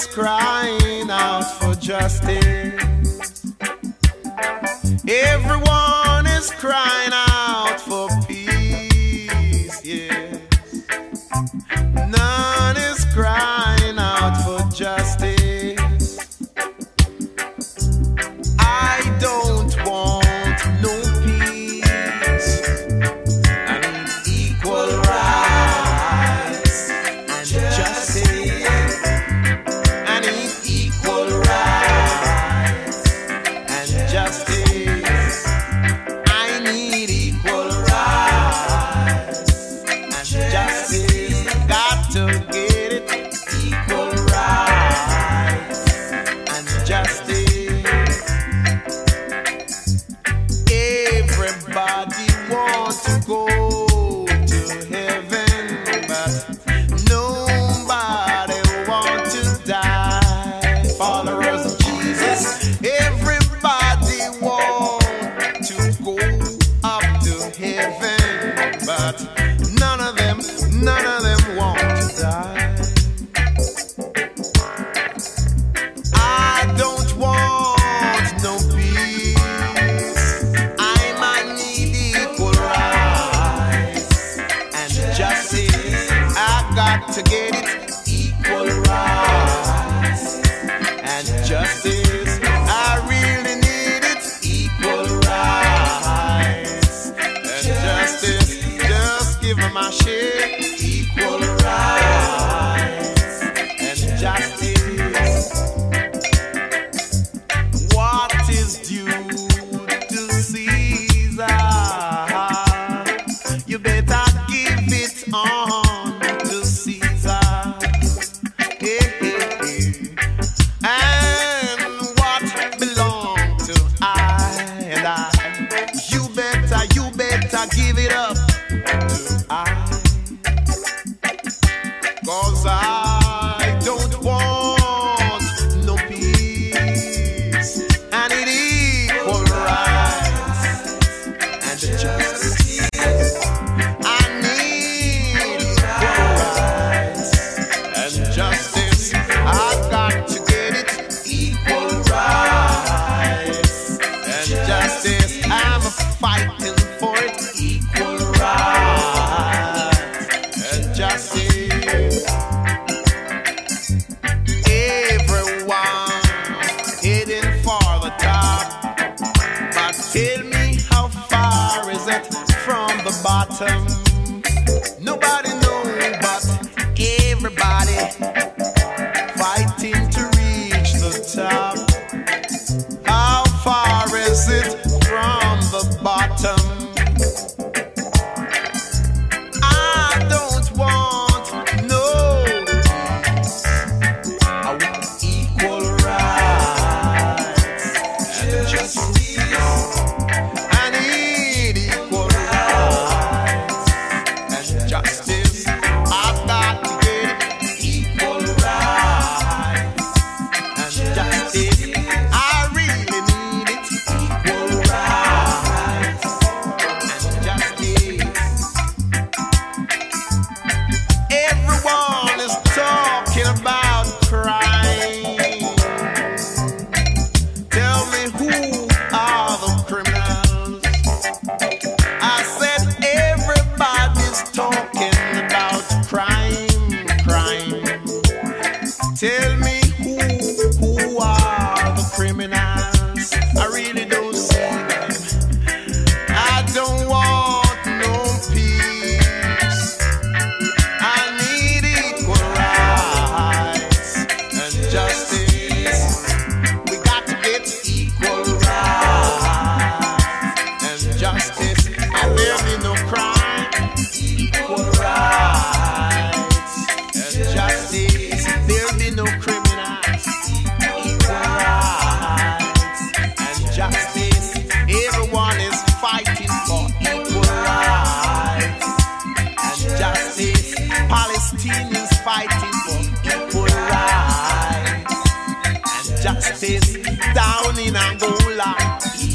is crying out for justice. Everyone is crying out. go. got to get it equal rights and justice. I really need it equal rights and justice. Just give them my share equal rights and justice. goza. bottom. Nobody knows, but everybody fighting to reach the top. How far is it from the bottom? I don't want no equal rights. Just Babylon